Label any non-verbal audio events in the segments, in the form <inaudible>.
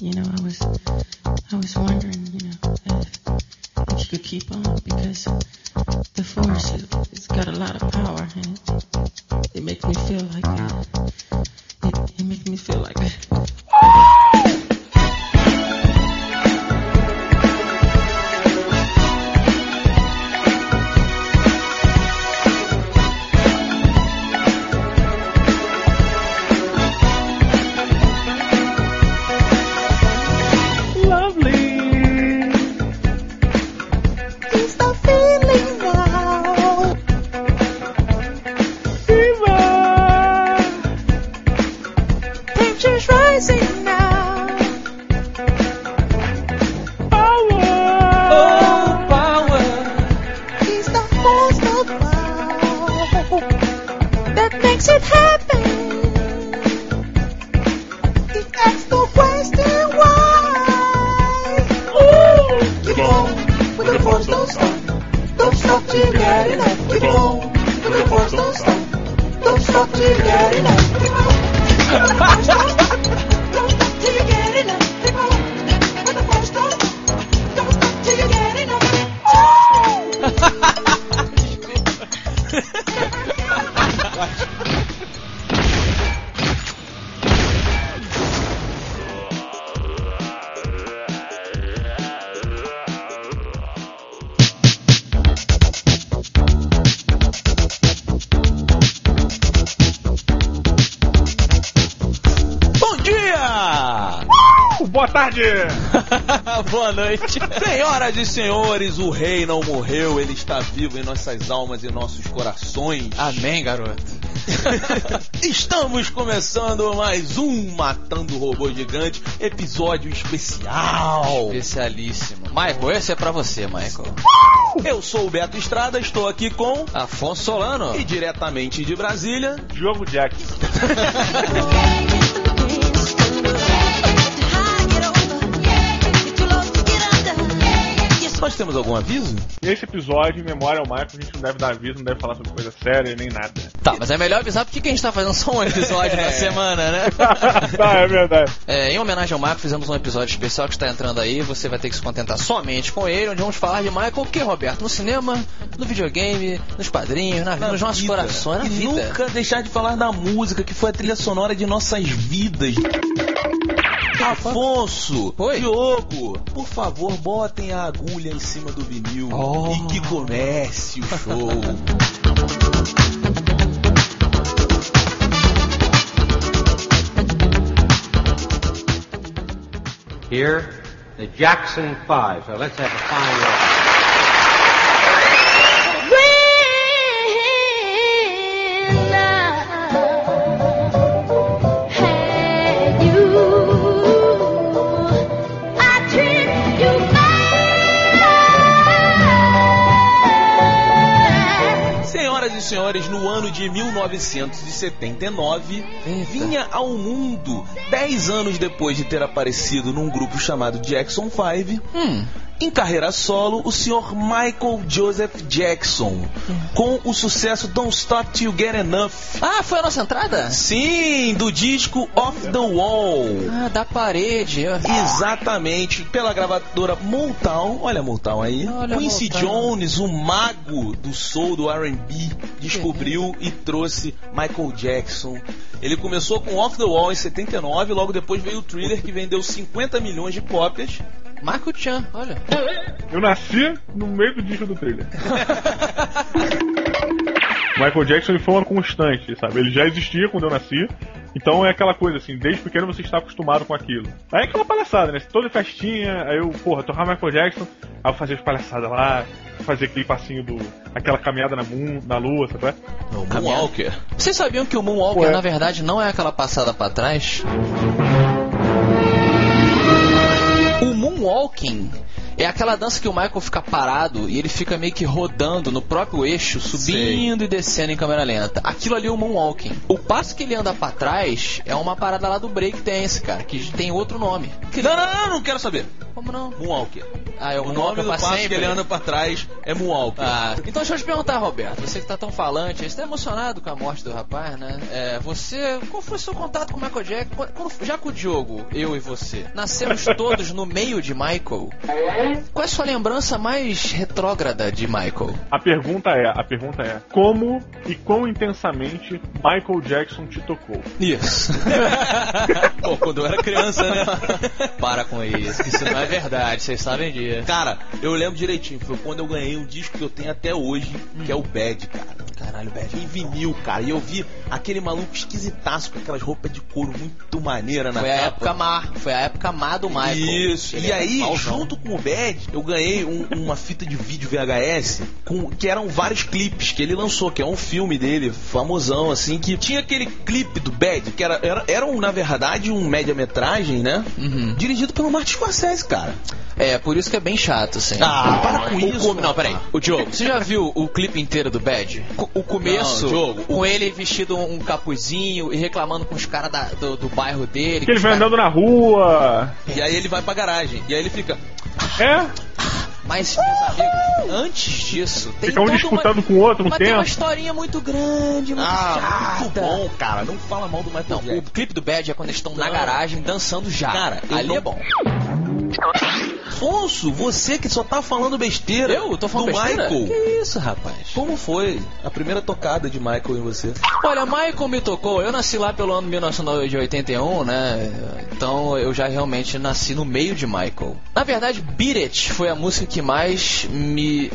You know, I was, I was wondering, you know, if, if you could keep on because the force it, it's got a lot of power and it, it makes me feel like Boa noite. <laughs> Senhoras e senhores, o rei não morreu, ele está vivo em nossas almas e nossos corações. Amém, garoto. <laughs> Estamos começando mais um Matando Robô Gigante, episódio especial. Especialíssimo. Michael, esse é pra você, Michael. Eu sou o Beto Estrada, estou aqui com Afonso Solano. e diretamente de Brasília, Diogo Jack. <laughs> nós temos algum aviso? Esse episódio, em memória ao Michael, a gente não deve dar aviso, não deve falar sobre coisa séria nem nada. Tá, mas é melhor avisar porque que a gente tá fazendo só um episódio <laughs> É. na semana, né? <laughs> tá, é verdade. É, em homenagem ao Michael, fizemos um episódio especial que está entrando aí. Você vai ter que se contentar somente com ele, onde vamos falar de Michael, o que, Roberto? No cinema, no videogame, nos quadrinhos, na, nos nossos vida. corações, na e vida. nunca deixar de falar da música que foi a trilha sonora de nossas vidas. Afonso, Oi. Diogo, por favor, botem a agulha em cima do vinil Oh. e que comece o show. Here, the Jackson Five. So let's have a fine 1979, Eita. vinha ao mundo, 10 anos depois de ter aparecido num grupo chamado Jackson 5, Hum, em carreira solo, o senhor Michael Joseph Jackson, com o sucesso Don't Stop Till You Get Enough. Ah, foi a nossa entrada? Sim, do disco Off the Wall. Ah, da parede. Exatamente, pela gravadora Motown. Olha a Motown aí. Olha Quincy Motown. Jones, o mago do soul, do R&B, descobriu e trouxe Michael Jackson. Ele começou com Off the Wall em 79, logo depois veio o Thriller que vendeu 50 milhões de cópias. Michael Chan, olha. Eu nasci no meio do disco do trailer. <laughs> Michael Jackson ele foi uma constante, sabe? Ele já existia quando eu nasci. Então é aquela coisa assim, desde pequeno você está acostumado com aquilo. Aí é aquela palhaçada, né? Toda festinha, aí eu, porra, tocava Michael Jackson, aí eu fazia as palhaçadas lá, fazia aquele passinho do. aquela caminhada na, moon, na lua, sabe? O Moonwalker. Vocês sabiam que o Moonwalker, Ué. na verdade, não é aquela passada pra trás? O Moonwalking é aquela dança que o Michael fica parado e ele fica meio que rodando no próprio eixo, subindo e descendo em câmera lenta. Aquilo ali é o Moonwalking. O passo que ele anda pra trás é uma parada lá do breakdance, cara, que tem outro nome. Não, não, não, não quero saber. Como não? Moonwalker. Ah, é o, O nome do passo sempre? que ele anda pra trás é Moonwalker. Ah, então deixa eu te perguntar, Roberto, você que tá tão falante, você tá emocionado com a morte do rapaz, né? É, você, qual foi o seu contato com o Michael Jackson? Já que o Diogo, eu e você, nascemos todos no meio de Michael, qual é a sua lembrança mais retrógrada de Michael? A pergunta é, a pergunta é, como e quão intensamente Michael Jackson te tocou? Isso. <laughs> Pô, quando eu era criança, né? <laughs> Para com isso, isso não é verdade, vocês sabem disso. Cara, eu lembro direitinho, foi quando eu ganhei um disco que eu tenho até hoje, que é o Bad, cara. Caralho, Bad. Em vinil, cara. E eu vi aquele maluco esquisitaço com aquelas roupas de couro muito maneira na Foi a capa. época má, foi a época má do Michael. Isso, Ele e é aí, junto com o Bad, eu ganhei um- uma fita de vídeo VHS com, que eram vários clipes que ele lançou, que é um filme dele, famosão, assim, que tinha aquele clipe do Bad, que era, era, era um, na verdade, um média-metragem, né? Uhum. Dirigido pelo Martin Scorsese, cara. É, por isso que é bem chato, assim. Ah, para com O isso, come- Não, peraí. O Diogo, você já viu o clipe inteiro do Bad? O começo, Não, Diogo, com ele vestido um capuzinho e reclamando com os caras do, do bairro dele. Que ele vai caras- andando na rua. E aí ele vai pra garagem. E aí ele fica. É, Mas, meus amigos, antes disso, tem fica um disputando uma... com o outro um Mas tem uma tempo. historinha muito grande, muito Ah, muito chata. bom, cara. Não fala mal do Michael Não, Jackson. o clipe do Bad é quando eles estão na garagem dançando já. Cara, ali não- é bom. Afonso, você que só tá falando besteira. Eu? Tô falando do besteira? Michael. Que isso, rapaz? Como foi a primeira tocada de Michael em você? Olha, Michael me tocou. Eu nasci lá pelo ano 1981, né? Então eu já realmente nasci no meio de Michael. Na verdade, Beat It foi a música que mais me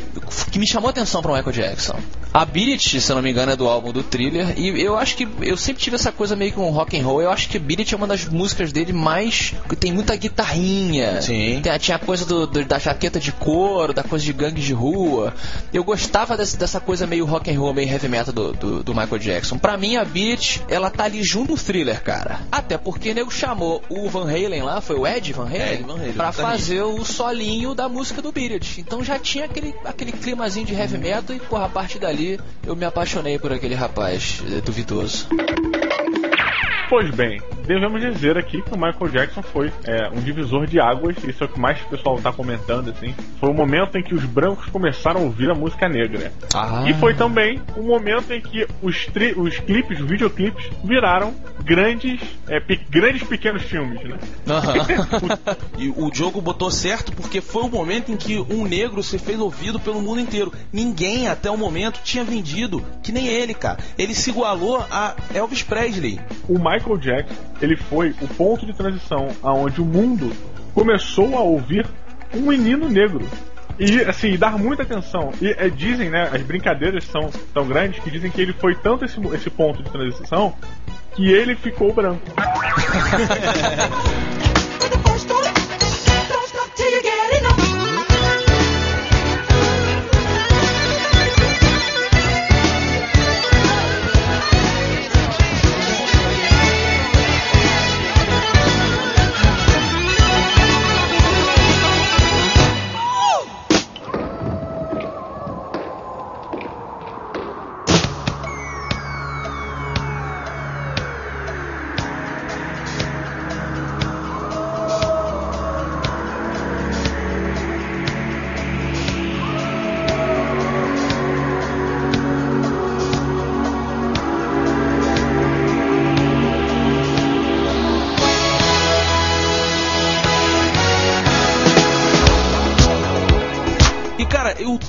que me chamou a atenção para Michael Jackson. A Beat se eu não me engano, é do álbum do Thriller e eu acho que eu sempre tive essa coisa meio com rock and roll. Eu acho que Beat é uma das músicas dele mais que tem muita guitarrinha. Sim. Tem- tinha a coisa do- do- da jaqueta de couro, da coisa de gangue de rua. Eu gostava desse- dessa coisa meio rock and roll, meio heavy metal do, do, do Michael Jackson. Pra mim, a Beat, ela tá ali junto no thriller, cara. Até porque o nego chamou o Van Halen lá, foi o Ed Van Halen, Ed Van Halen, pra fazer o solinho da música do Beat It. Então já tinha aquele, aquele climazinho de heavy metal e, porra, a partir dali eu me apaixonei por aquele rapaz eh, duvidoso. Pois bem, devemos dizer aqui que o Michael Jackson foi é, um divisor de águas, isso é o que mais o pessoal tá comentando, assim. Foi o momento em que os brancos começaram a ouvir a música negra. Ah. E foi também o momento em que os, tri- os clipes, os videoclipes, viraram grandes, é, pe- grandes pequenos filmes, né? <laughs> E o Diogo botou certo porque foi o momento em que um negro se fez ouvido pelo mundo inteiro. Ninguém até o momento tinha vendido que nem ele, cara. Ele se igualou a Elvis Presley. O Michael Jackson, ele foi o ponto de transição aonde o mundo começou a ouvir um menino negro. E assim, dar muita atenção. E é, dizem, né, as brincadeiras são tão grandes que dizem que ele foi tanto esse, esse ponto de transição que ele ficou branco. <laughs>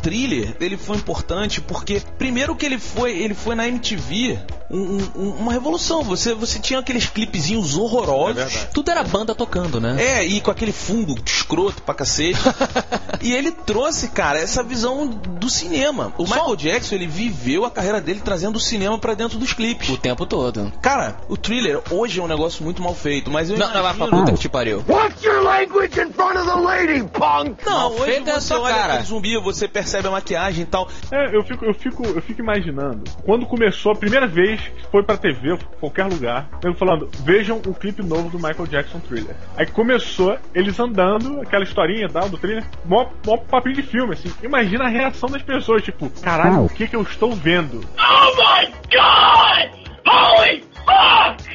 thriller ele foi importante porque primeiro que ele foi, ele foi na MTV um- um- uma revolução. Você você tinha aqueles clipezinhos horrorosos. Tudo era banda tocando, né? É, e com aquele fundo escroto pra cacete. <laughs> e ele trouxe, cara, essa visão do cinema. O Michael Jackson, ele viveu a carreira dele trazendo o cinema pra dentro dos clipes. O tempo todo. Cara, o thriller hoje é um negócio muito mal feito, mas eu Não, não vai pra imagino... puta que te pariu. Watch your language in front of the lady, punk! Não, Mal hoje feito é você sua olha cara. zumbi, você percebe a maquiagem e tal. É, eu fico, eu fico, eu fico imaginando. Quando começou a primeira vez que foi pra TV, ou qualquer lugar, eu falando, vejam o clipe novo do Michael Jackson Thriller. Aí começou eles andando, aquela historinha tal do thriller, mó, mó papinho de filme, assim. Imagina a reação das pessoas, tipo, caralho, o que que eu estou vendo? Oh my god! Holy fuck!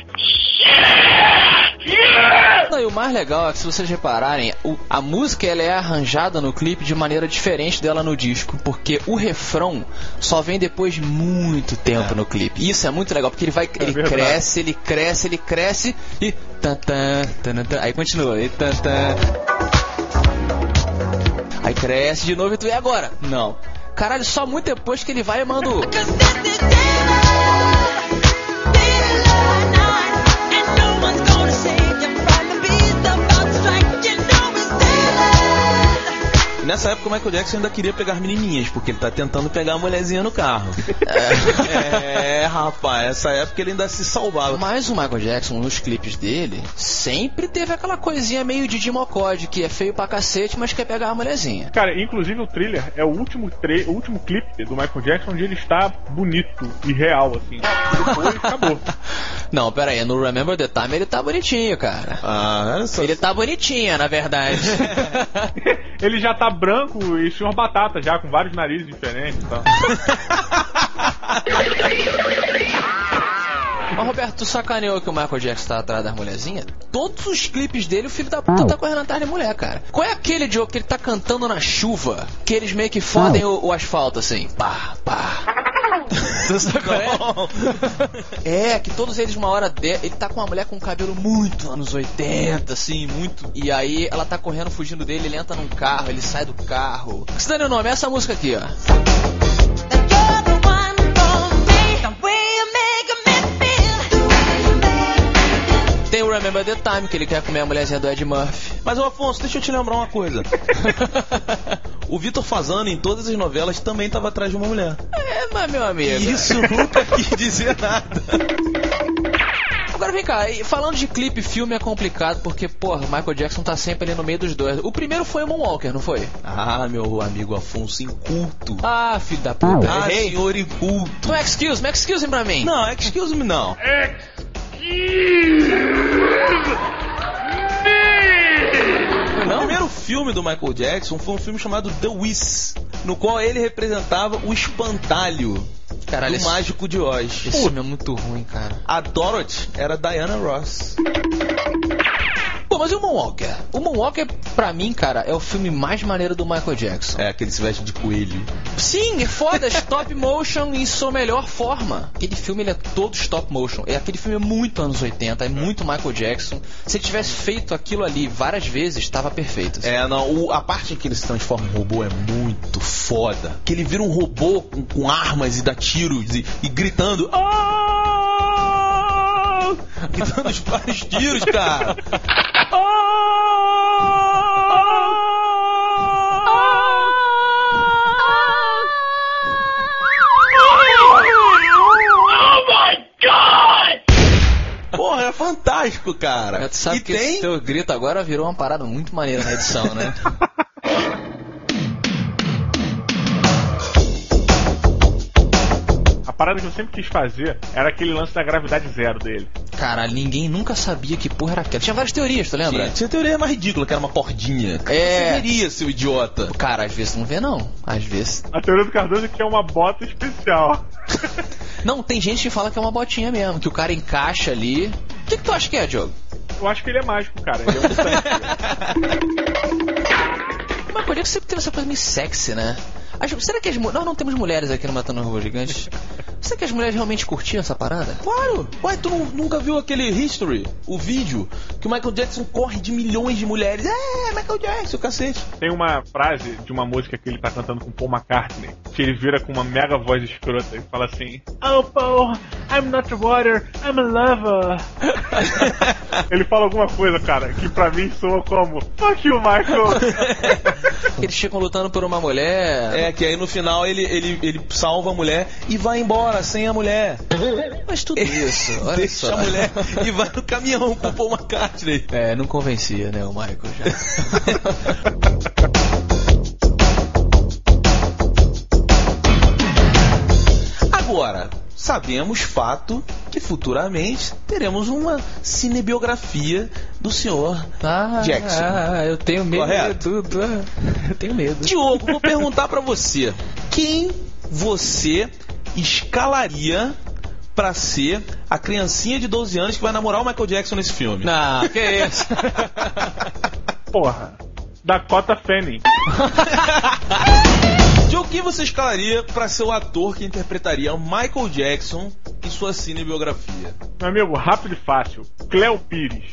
Não, e o mais legal é que se vocês repararem, o- a música ela é arranjada no clipe de maneira diferente dela no disco, porque o refrão só vem depois de muito tempo no clipe. Isso é muito legal, porque ele vai, ele verdade. cresce, ele cresce, ele cresce e tan, tan, tan, tan, aí continua, e tan, tan. Aí cresce de novo e tu e agora? Não. Caralho, só muito depois que ele vai e manda o nessa época o Michael Jackson ainda queria pegar as menininhas, porque ele tá tentando pegar a mulherzinha no carro. É, rapaz, essa época ele ainda se salvava. Mas o Michael Jackson, nos clipes dele, sempre teve aquela coisinha meio de Dimocode, que é feio pra cacete, mas quer pegar a mulherzinha. Cara, inclusive o thriller é o último, tre- o último clipe do Michael Jackson onde ele está bonito e real, assim. Depois acabou. <laughs> Não, pera aí, no Remember the Time ele tá bonitinho, cara. Ah, olha só. Ele tá bonitinha, na verdade. <laughs> Ele já tá branco e senhor batata já, com vários narizes diferentes e tal. <laughs> Mas Roberto, tu sacaneou que o Michael Jackson tá atrás das mulherzinhas? Todos os clipes dele, o filho da puta tá correndo atrás de mulher, cara. Qual é aquele jogo que ele tá cantando na chuva, que eles meio que fodem o, o asfalto assim? Pá, pá. Sabe qual é? É, que todos eles, uma hora de... ele tá com uma mulher com um cabelo muito anos 80, assim, muito. E aí ela tá correndo, fugindo dele, ele entra num carro, ele sai do carro. Se dane o nome, é essa música aqui, ó. Remember the Time, que ele quer comer a mulherzinha do Ed Murphy. Mas, ô Afonso, deixa eu te lembrar uma coisa. <laughs> o Vitor Fazano, em todas as novelas, também tava atrás de uma mulher. É, mas meu amigo. Isso nunca <laughs> quis dizer nada. Agora vem cá, falando de clipe e filme é complicado porque, porra, Michael Jackson tá sempre ali no meio dos dois. O primeiro foi o Moonwalker, não foi? Ah, meu amigo Afonso, inculto. Ah, filho da puta. Ah, errei. senhor inculto. Então excuse me, excuse me pra mim. Não, excuse me, não. O primeiro filme do Michael Jackson foi um filme chamado The Wiz, no qual ele representava o espantalho Caralho, do esse, Mágico de Oz. esse filme é muito ruim, cara. A Dorothy era Diana Ross. Mas e o Moonwalker? O Moonwalker, pra mim, cara, é o filme mais maneiro do Michael Jackson. É, aquele se veste de coelho. Sim, é foda, <laughs> stop motion em sua melhor forma. Aquele filme ele é todo stop motion. É aquele filme é muito anos 80, é muito Michael Jackson. Se ele tivesse feito aquilo ali várias vezes, estava perfeito. assim. É, não, o- a parte em que ele se transforma em robô é muito foda. Que ele vira um robô com, com armas e dá tiros e, e gritando. "Ah!" E dando os vários tiros, cara. Porra, é fantástico, cara. Mas tu sabe e que tem. esse teu grito agora virou uma parada muito maneira na edição, né? <laughs> parada que eu sempre quis fazer era aquele lance da gravidade zero dele. Cara, ninguém nunca sabia que porra era aquela. Tinha várias teorias, tu lembra? Tinha, tinha teoria mais ridícula, que era uma cordinha. É. Você veria, seu idiota. Cara, às vezes não vê não. Às vezes. A teoria do Cardoso é que é uma bota especial. <laughs> Não, tem gente que fala que é uma botinha mesmo, que o cara encaixa ali. O que, que tu acha que é, Diogo? Eu acho que ele é mágico, cara. Ele é um. <laughs> Mas podia que sempre teve essa coisa meio sexy, né? As- será que as. Nós não temos mulheres aqui no Matando Robô Gigante. Será que as mulheres realmente curtiam essa parada? Claro! Ué, tu nu- nunca viu aquele History, o vídeo, que o Michael Jackson corre de milhões de mulheres? É, Michael Jackson, cacete. Tem uma frase de uma música que ele tá cantando com Paul McCartney, que ele vira com uma mega voz escrota e fala assim: Oh Paul, I'm not water, I'm a lover. <laughs> ele fala alguma coisa, cara, que pra mim soa como Fuck you, Michael. <laughs> Eles ficam lutando por uma mulher. É, que aí no final ele, ele, ele salva a mulher e vai embora sem a mulher. Mas tudo isso, <laughs> olha Deixa só. a mulher e vai no caminhão com o Paul McCartney. É, não convencia, né, o Michael já. <laughs> Agora, sabemos fato que futuramente teremos uma cinebiografia do senhor Ah, Jackson. ah, eu tenho medo Correto? de tudo. ah, Eu tenho medo. Diogo, vou perguntar pra você. Quem você escalaria pra ser a criancinha de 12 anos que vai namorar o Michael Jackson nesse filme? Não, que <laughs> isso? Porra. Dakota Fanning. De o que você escalaria pra ser o ator que interpretaria Michael Jackson em sua cinebiografia? Meu amigo, rápido e fácil. Cleo Pires. <laughs>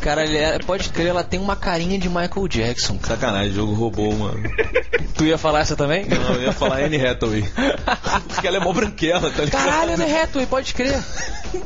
Cara, é- pode crer, ela tem uma carinha de Michael Jackson. cara. Sacanagem, o jogo roubou, mano. Tu ia falar essa também? Não, eu ia falar Anne Hathaway. <laughs> Porque ela é mó branquela, tá ligado? Caralho, Anne Hathaway, pode crer.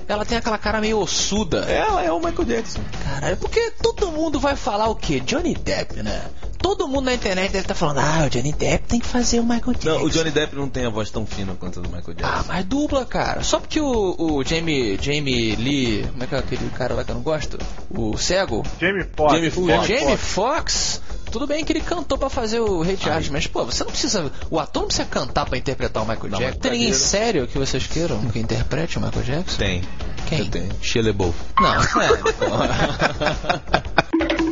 Ela tem aquela cara meio ossuda. Ela é o Michael Jackson. Caralho, porque todo mundo vai falar o quê? Johnny Depp, né? Todo mundo na internet deve estar falando, ah, o Johnny Depp tem que fazer o Michael Jackson. Não, o Johnny Depp não tem a voz tão fina quanto a do Michael Ah, Jackson. mas dubla, cara. Só porque o, o Jamie, Jamie Lee, como é que é aquele cara lá que eu não gosto? O cego? Jamie Foxx. Jamie O Foxx. Jamie Foxx, tudo bem que ele cantou pra fazer o Ray Charles, mas pô, você não precisa. O ator não precisa cantar pra interpretar o Michael Não, Jackson. Tem ninguém sério que vocês queiram que interprete o Michael Jackson? Tem. Quem? Eu tenho. LaBeouf. Não. Por <laughs>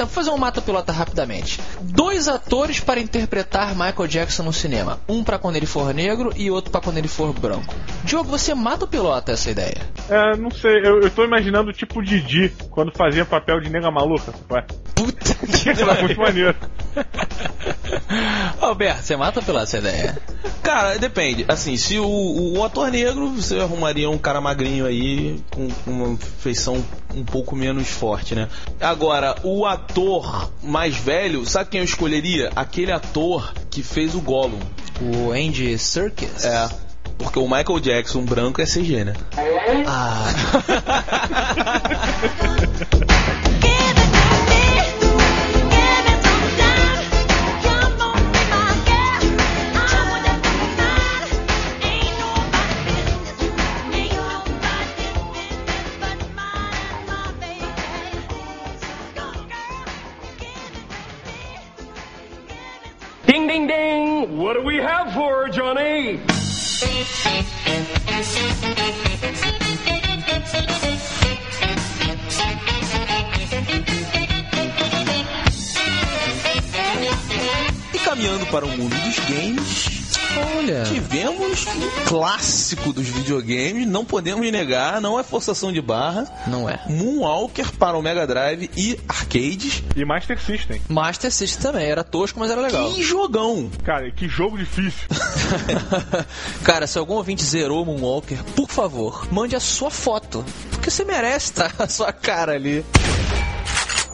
exemplo, fazer um mata-pilota rapidamente. Dois atores para interpretar Michael Jackson no cinema. Um pra quando ele for negro e outro pra quando ele for branco. Diogo, você mata o pilota essa ideia? É, não sei, eu, eu tô imaginando tipo Didi, quando fazia papel de nega maluca. Ué, Puta <laughs> que era muito maneiro. <laughs> Alberto, você mata o pilota essa ideia? Cara, depende. Assim, se o, o, o ator negro, você arrumaria um cara magrinho aí, com, com uma feição um pouco menos forte, né? Agora, o ator mais velho, sabe quem eu escolheria? Aquele ator que fez o Gollum. O Andy Serkis? É. Porque o Michael Jackson branco é CG, né? Ah, <laughs> Johnny? E caminhando para o mundo dos games, olha. tivemos um clássico dos videogames, não podemos negar, não é forçação de barra. Não é. Moonwalker para o Mega Drive e arcades. E Master System. Master System também, era tosco, mas era legal. Que jogão! Cara, que jogo difícil. <laughs> Cara, se algum ouvinte zerou Moonwalker, por favor, mande a sua foto. Porque você merece tá <laughs> a sua cara ali.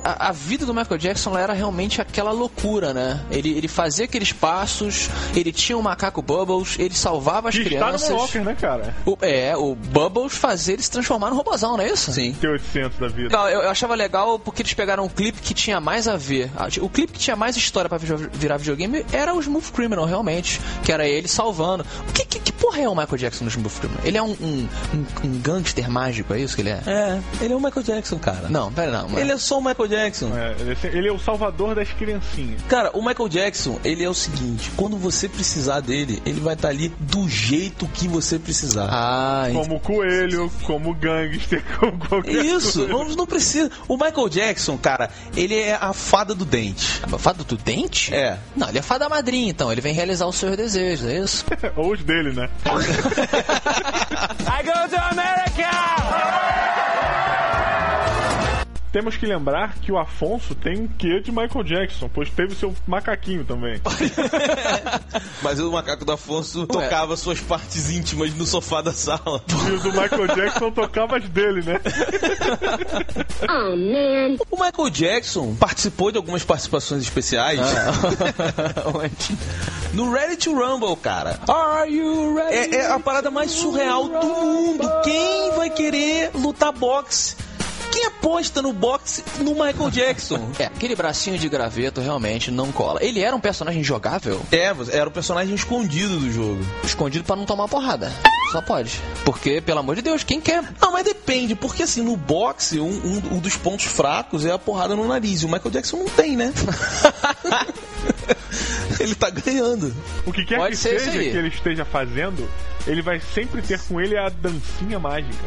A, a vida do Michael Jackson era realmente aquela loucura, né? Ele, ele fazia aqueles passos, ele tinha o macaco Bubbles, ele salvava as Que está no crianças. Moonwalker, né, cara? O- é, o Bubbles fazia ele se transformar no robozão, não é isso? Sim. T800 da vida. Legal, eu, eu achava legal porque eles pegaram um clipe que tinha mais a ver. Ah, O clipe que tinha mais história pra vi- virar videogame era o Smooth Criminal, realmente. Que era ele salvando. O que, que, que porra é o Michael Jackson no Smooth Criminal? Ele é um, um, um, um gangster mágico, é isso que ele é? É, ele é o Michael Jackson, cara. Não, pera não. Mano. Ele é só o Michael Jackson. É, ele é- ele é o salvador das criancinhas. Cara, o Michael Jackson, ele é o seguinte: quando você precisar dele, ele vai estar ali do jeito que você precisar. Ah, Como coelho, como gangster, <laughs> como qualquer Isso, coisa. não, não precisa. O Michael Jackson, cara, ele é a fada do dente. fada do dente? É. Não, ele é fada madrinha, então. Ele vem realizar os seus desejos, é isso? <laughs> Ou os dele, né? <laughs> I go to America! Temos que lembrar que o Afonso tem um quê de Michael Jackson, pois teve seu macaquinho também. <laughs> Mas o macaco do Afonso tocava suas partes íntimas no sofá da sala. E o do Michael Jackson tocava as dele, né? <laughs> O Michael Jackson participou de algumas participações especiais <laughs> no Ready to Rumble, cara. Are you ready? É, é a parada mais surreal do mundo. Quem vai querer lutar boxe? Quem aposta no boxe no Michael Jackson? <laughs> É, aquele bracinho de graveto realmente não cola. Ele era um personagem jogável, É, era o personagem escondido do jogo. escondido pra não tomar porrada. Só pode. Porque, pelo amor de Deus, quem quer? Não, mas depende, porque assim, no boxe, um, um- um dos pontos fracos é a porrada no nariz. E o Michael Jackson não tem, né? <laughs> Ele tá ganhando. O que quer Pode que seja que ele esteja fazendo, ele vai sempre ter com ele a dancinha mágica.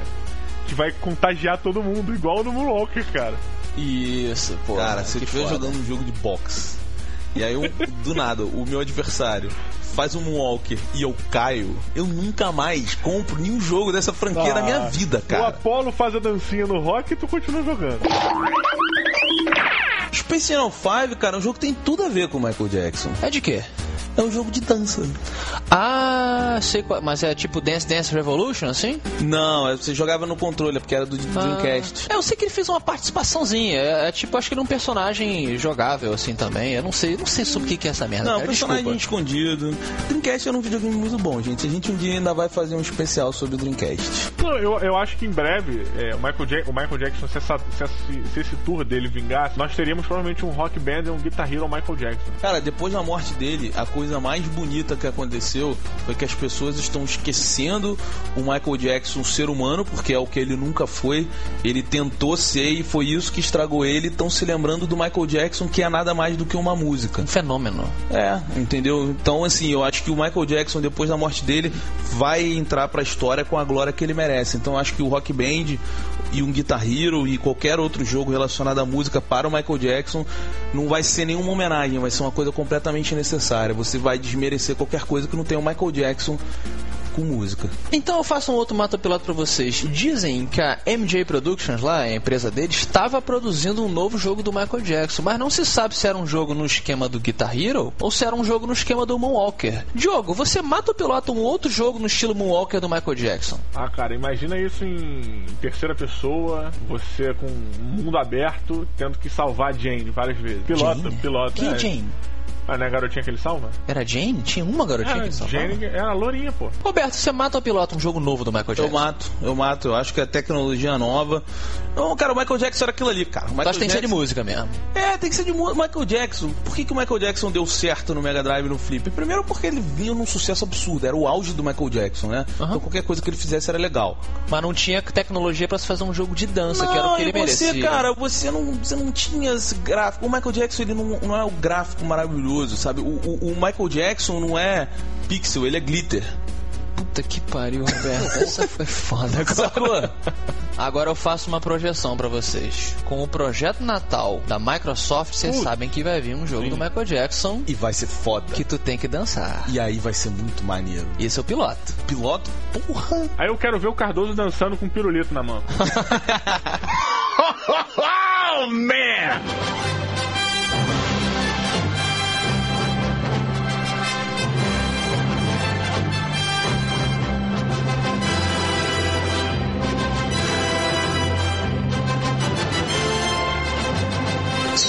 Que vai contagiar todo mundo, igual no Moonwalker, cara. Isso, pô. Cara, se eu estiver jogando um jogo de boxe, e aí um- do nada o meu adversário faz um Moonwalker e eu caio, eu nunca mais compro nenhum jogo dessa franquia na minha vida, O cara. Apollo faz a dancinha no rock e tu continua jogando. Space Channel 5, cara, é um jogo que tem tudo a ver com o Michael Jackson. É de quê? É um jogo de dança. Ah, sei qual. Mas é tipo Dance Dance Revolution, assim? Não, é- você jogava no controle, é porque era do Dreamcast. Ah, é, eu sei que ele fez uma participaçãozinha. É, é tipo, acho que ele é um personagem jogável, assim também. Eu não sei, não sei sobre o que, que é essa merda. Não, cara, personagem desculpa. escondido. Dreamcast era um videogame muito bom, gente. A gente um dia ainda vai fazer um especial sobre o Dreamcast. Não, eu, eu acho que em breve, é, o, Michael Ja- o Michael Jackson, se, essa- se esse- se esse tour dele vingasse, nós teríamos provavelmente um rock band e um Guitar Hero Michael Jackson. Cara, depois da morte dele, a coisa mais bonita que aconteceu foi que as pessoas estão esquecendo o Michael Jackson ser humano, porque é o que ele nunca foi. Ele tentou ser e foi isso que estragou ele. Estão se lembrando do Michael Jackson, que é nada mais do que uma música. Um fenômeno. É, entendeu? Então, assim, eu acho que o Michael Jackson, depois da morte dele, vai entrar pra história com a glória que ele merece. Então, acho que o Rock Band e um Guitar Hero e qualquer outro jogo relacionado à música para o Michael Jackson não vai ser nenhuma homenagem, vai ser uma coisa completamente necessária. Você vai desmerecer qualquer coisa que não tenha o Michael Jackson com música. Então eu faço um outro mata piloto pra vocês. Dizem que a MJ Productions, lá, a empresa dele, estava produzindo um novo jogo do Michael Jackson, mas não se sabe se era um jogo no esquema do Guitar Hero ou se era um jogo no esquema do Moonwalker. Diogo, você mata ou pilota um outro jogo no estilo Moonwalker do Michael Jackson? Ah, cara, imagina isso em terceira pessoa, você com um mundo aberto, tendo que salvar a Jane várias vezes. Pilota, Jane? pilota. Quem é é. Jane? Ah, não é a garotinha que ele salva? Era Jane? Tinha uma garotinha É, que salvava? Jane é a lourinha, pô. Roberto, você mata ou pilota um jogo novo do Michael Eu Jackson? mato, eu mato. Eu acho que é tecnologia nova. Não, cara, o Michael Jackson era aquilo ali, cara. O Tu Michael acha que tem que ser de Jackson- música mesmo? É, tem que ser de mu- Michael Jackson. Por que, que o Michael Jackson deu certo no Mega Drive e no Flip? Primeiro porque ele vinha num sucesso absurdo, era o auge do Michael Jackson, né? Então qualquer coisa que ele fizesse era legal. Mas não tinha tecnologia pra se fazer um jogo de dança, que era o Não, que ele e você, merecia. cara, você não, você não tinha esse gráfico. O Michael Jackson, ele não, não é o gráfico maravilhoso, sabe? O, o- o Michael Jackson não é pixel, ele é glitter. Puta que pariu, Roberto. Essa foi foda. Sacou? Agora eu faço uma projeção pra vocês. Com o projeto Natal da Microsoft, vocês sabem que vai vir um jogo do Michael Jackson E vai ser foda. que tu tem que dançar. E aí vai ser muito maneiro. Esse é o piloto. Piloto? Porra! Aí eu quero ver o Cardoso dançando com um pirulito na mão. <laughs> oh, man!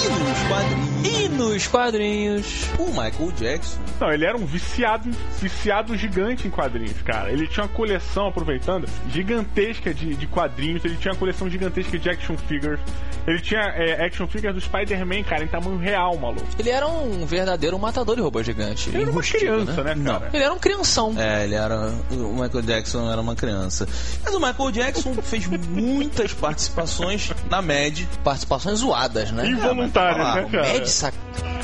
E nos quadrinhos. E nos quadrinhos. O Michael Jackson Não, ele era um viciado, viciado gigante em quadrinhos, cara. Ele tinha uma coleção, aproveitando, gigantesca de, de quadrinhos. Ele tinha uma coleção gigantesca de action figures. Ele tinha é, action figures do Spider-Man, cara, em tamanho real, maluco. Ele era um verdadeiro matador de robô gigante. Ele era uma criança, né, cara? Ele era um crianção. É, ele era. O Michael Jackson era uma criança. Mas o Michael Jackson <laughs> fez muitas participações na MED. Participações zoadas, né? Involuntárias, Ah, né, cara? Mad sac...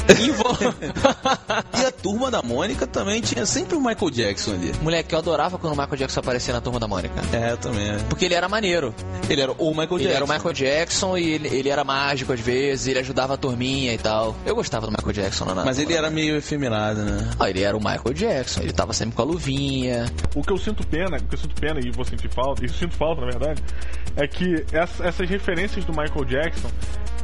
<laughs> <laughs> E a turma da Mônica também tinha sempre o Michael Jackson ali. Moleque, eu adorava quando o Michael Jackson aparecia na turma da Mônica. É, eu também. Porque ele era maneiro. Ele era o Michael Ele Jackson. era o Michael Jackson e ele, ele era mágico às vezes, ele ajudava a turminha e tal. Eu gostava do Michael Jackson, não Mas ele era meio efeminado, né? Ah, ele era o Michael Jackson, ele tava sempre com a luvinha. O que eu sinto pena, o que eu sinto pena e vou sentir falta, e sinto falta na verdade, é que essa- essas referências do Michael Jackson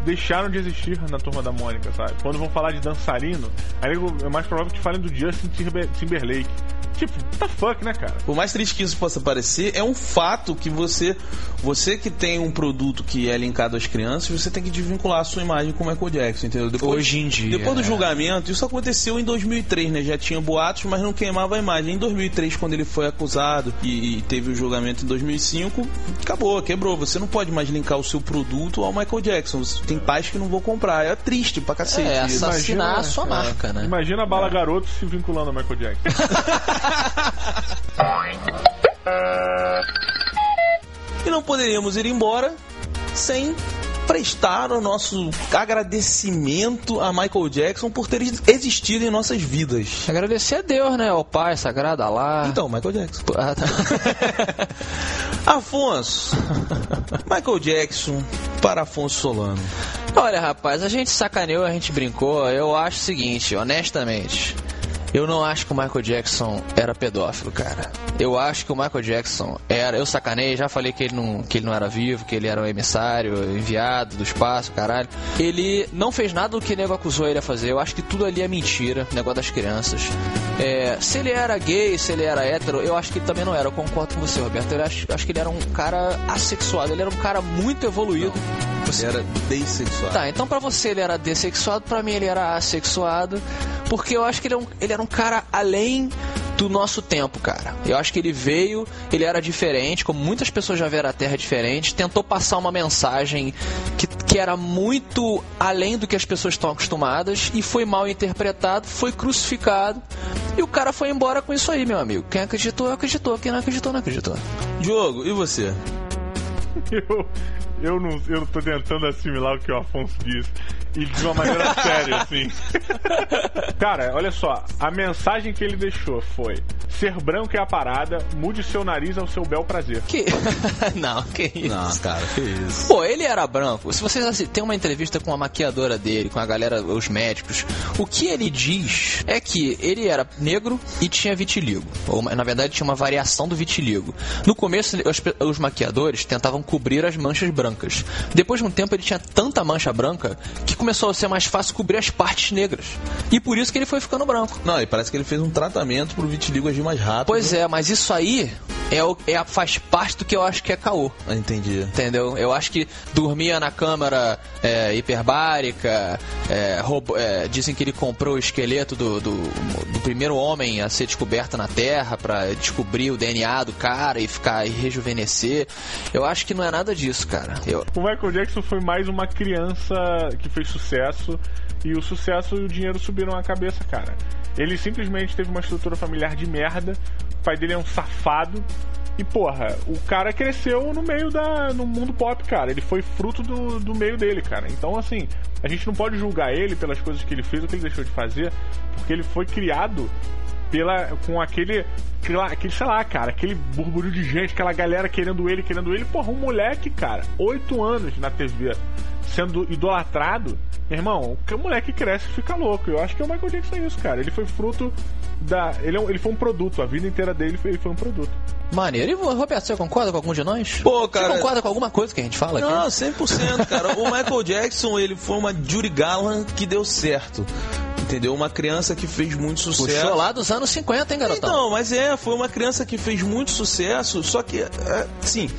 deixaram de existir na turma da Mônica, sabe? Quando vão falar de dançarino, aí é mais provável que falem do Justin Timber- Timberlake. Tipo, what the fuck, né, cara? Por mais triste que isso possa parecer, é um fato que você, você que tem um produto que é linkado às crianças, você tem que desvincular a sua imagem com o Michael Jackson, entendeu? Depois, Hoje em dia, Depois do né? julgamento, isso aconteceu em 2003, né? Já tinha boatos, mas não queimava a imagem. Em 2003, quando ele foi acusado e, e teve o julgamento em 2005, acabou, quebrou. Você não pode mais linkar o seu produto ao Michael Jackson. Você- Tem pais que não vão comprar. É triste pra cacete. É, assassinar Imagina- a sua é. marca, né? Imagina a bala garoto se vinculando ao Michael Jackson. <laughs> E não poderíamos ir embora sem prestar o nosso agradecimento a Michael Jackson por ter existido em nossas vidas. Agradecer a Deus, né? Ao Pai Sagrado lá. Então, Michael Jackson. Ah, tá. <laughs> Afonso. Michael Jackson para Afonso Solano. Olha, rapaz, a gente sacaneou, a gente brincou. Eu acho o seguinte, honestamente. Eu não acho que o Michael Jackson era pedófilo, cara. Eu acho que o Michael Jackson era. Eu sacanei, já falei que ele não, que ele não era vivo, que ele era um emissário, enviado do espaço, caralho. Ele não fez nada do que o nego acusou ele a fazer. Eu acho que tudo ali é mentira, negócio das crianças. É, se ele era gay, se ele era hétero, eu acho que ele também não era. Eu concordo com você, Roberto. Eu acho, acho que ele era um cara assexuado, ele era um cara muito evoluído. Você era dessexuado. Tá, então pra você ele era dessexuado, pra mim ele era assexuado, porque eu acho que ele, é um, ele era um cara além do nosso tempo, cara. Eu acho que ele veio, ele era diferente, como muitas pessoas já viram a Terra diferente, tentou passar uma mensagem que, que era muito além do que as pessoas estão acostumadas e foi mal interpretado, foi crucificado e o cara foi embora com isso aí, meu amigo. Quem acreditou, acreditou. Quem não acreditou, não acreditou. Diogo, e você? <laughs> Eu, eu, não, eu tô tentando assimilar o que o Afonso disse. E de uma maneira <laughs> séria, assim. Cara, olha só. A mensagem que ele deixou foi: Ser branco é a parada, mude seu nariz ao seu bel prazer. Que. <laughs> não, que isso. Não, cara, que isso. Pô, ele era branco. Se vocês assim, tem uma entrevista com a maquiadora dele, com a galera, os médicos, o que ele diz é que ele era negro e tinha vitiligo. Ou, na verdade, tinha uma variação do vitiligo. No começo, os, os maquiadores tentavam cobrir as manchas brancas. Depois de um tempo, ele tinha tanta mancha branca que começou a ser mais fácil cobrir as partes negras. E por isso que ele foi ficando branco. Não, e parece que ele fez um tratamento pro vitiligo agir mais rápido. Pois é, mas isso aí é, o, é a- faz parte do que eu acho que é caô. Entendi. Entendeu? Eu acho que dormia na câmara é, hiperbárica. é, roubou- é, dizem que ele comprou o esqueleto do, do, do primeiro homem a ser descoberto na Terra pra descobrir o DNA do cara e ficar e rejuvenescer. Eu acho que não é nada disso, cara. Eu, O Michael Jackson foi mais uma criança que fez sucesso e o sucesso e o dinheiro subiram a cabeça, cara. Ele simplesmente teve uma estrutura familiar de merda. O pai dele é um safado. E porra, o cara cresceu no meio da. no mundo pop, cara. Ele foi fruto do, do meio dele, cara. Então, assim, a gente não pode julgar ele pelas coisas que ele fez ou que ele deixou de fazer, porque ele foi criado pela com aquele, aquele sei lá, cara, aquele burburinho de gente, aquela galera querendo ele, querendo ele. Porra, um moleque, cara, oito anos na TV, sendo idolatrado. Meu irmão, o moleque cresce e fica louco. Eu acho que é o Michael Jackson é isso, cara. Ele foi fruto da. Ele, é um- ele foi um produto, a vida inteira dele foi, ele foi um produto. Maneiro. E Roberto, você concorda com algum de nós? Pô, cara- Você concorda com alguma coisa que a gente fala aqui? Não, 100%, cara. O Michael Jackson, ele foi uma Judy Garland que deu certo. Entendeu? Uma criança que fez muito sucesso. Puxou lá dos anos 50, hein, garotão? Então, mas é, foi uma criança que fez muito sucesso, só que, é, assim,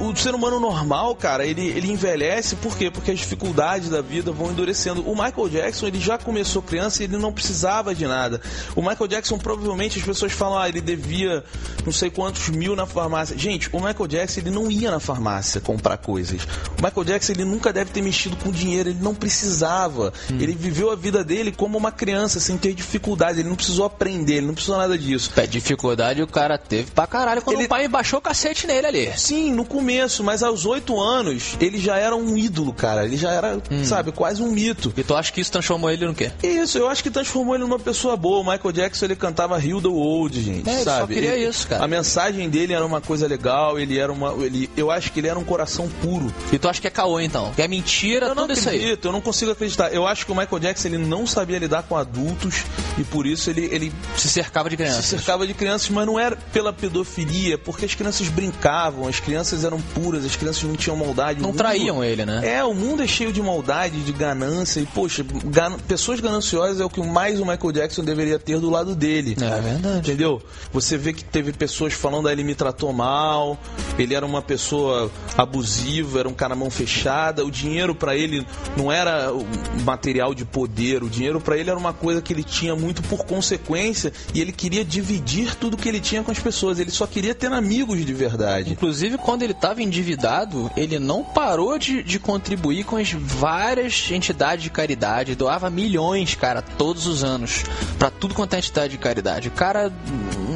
o ser humano normal, cara, ele, ele envelhece, por quê? Porque as dificuldades da vida vão endurecendo. O Michael Jackson, ele já começou criança e ele não precisava de nada. O Michael Jackson, provavelmente, as pessoas falam, ah, ele devia não sei quantos mil na farmácia. Gente, o Michael Jackson, ele não ia na farmácia comprar coisas. O Michael Jackson, ele nunca deve ter mexido com dinheiro, ele não precisava. Ele viveu a vida dele como uma criança, sem ter dificuldade. Ele não precisou aprender, ele não precisou nada disso. É, dificuldade o cara teve pra caralho quando Ele- o pai baixou o cacete nele ali. Sim, no começo, mas aos oito anos, ele já era um ídolo, cara. Ele já era, sabe, quase um mito. E tu acha que isso transformou ele no quê? Isso, eu acho que transformou ele numa pessoa boa. O Michael Jackson, ele cantava the World, gente, É, ele só sabe? queria Ele- isso, cara. A mensagem dele era uma coisa legal, ele era uma... Ele, eu acho que ele era um coração puro. E tu acha que é caô, então? Que é mentira, Eu não tudo isso aí. acredito, eu não consigo acreditar. Eu acho que o Michael Jackson, ele não sabia lidar com adultos e por isso ele, ele Se cercava de se crianças. cercava de crianças, mas não era pela pedofilia, porque as crianças brincavam, as crianças eram puras, as crianças não tinham maldade. Não mundo- traíam ele, né? É, o mundo é cheio de maldade, de ganância, e poxa, gan- pessoas gananciosas é o que mais o Michael Jackson deveria ter do lado dele. É verdade. Entendeu? Você vê que teve pessoas falando, ah, ele me tratou mal, ele era uma pessoa abusiva, era um cara mão fechada, o dinheiro pra ele não era material de poder, o dinheiro pra ele era uma coisa que ele tinha muito por consequência e ele queria dividir tudo que ele tinha com as pessoas, ele só queria ter amigos de verdade. Inclusive, quando ele estava endividado, ele não parou de, de contribuir com as várias entidades de caridade. Doava milhões, cara, todos os anos. Pra tudo quanto é entidade de caridade. O cara.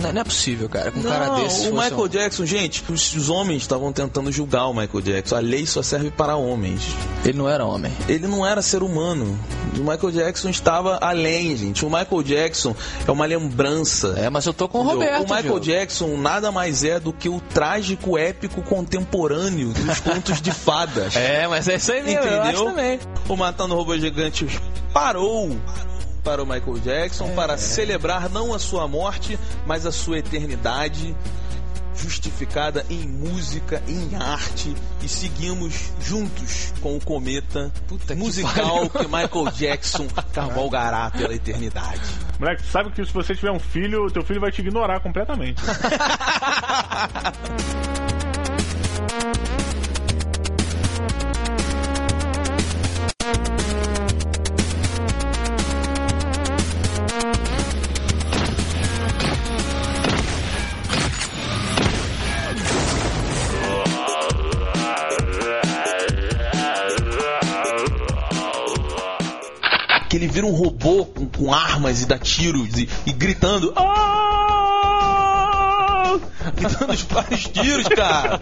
Não é- não é possível, cara. Com um cara Não, desse. o Michael um- Jackson, gente, os, os homens estavam tentando julgar o Michael Jackson. A lei só serve para homens. Ele não era homem. Ele não era ser humano. O Michael Jackson estava além, gente. O Michael Jackson é uma lembrança. É, mas eu tô com o Entendeu? Roberto. o Michael. Jackson nada mais é do que o trágico épico contemporâneo dos contos de fadas. <laughs> É, mas é isso aí mesmo, eu acho Entendeu? também. O Matando Robôs Gigantes parou para o Michael Jackson para celebrar não a sua morte, mas a sua eternidade justificada em música, em arte e seguimos juntos com o cometa Puta que musical que, Michael Jackson <laughs> cavalgará pela eternidade. Moleque, sabe que se você tiver um filho, teu filho vai te ignorar completamente. <laughs> armas e dá tiros e, e gritando. "Ah!" E dando os vários tiros, cara.